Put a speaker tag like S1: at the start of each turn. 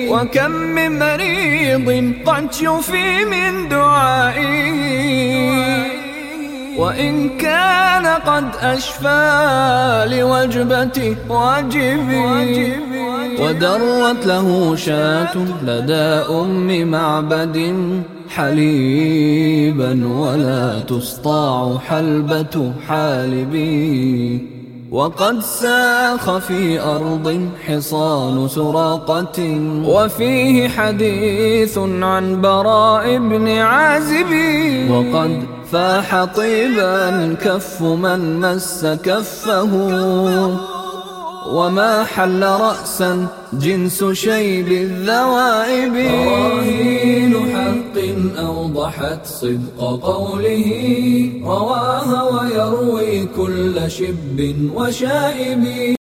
S1: وكم من مريض قد شفي من دعائي وإن كان قد أشفى لوجبتي واجبي ودرت له شاة لدى أم معبد حليبا ولا تسطاع حلبة حالبي. وقد ساخ في أرض حصان سراقة وفيه حديث عن براء بن عازب وقد فاح طيبا كف من مس كفه وما حل رأسا جنس شيب الذوائب. براهين حق أوضحت صدق قوله رواها ويروي كل شب وشائب.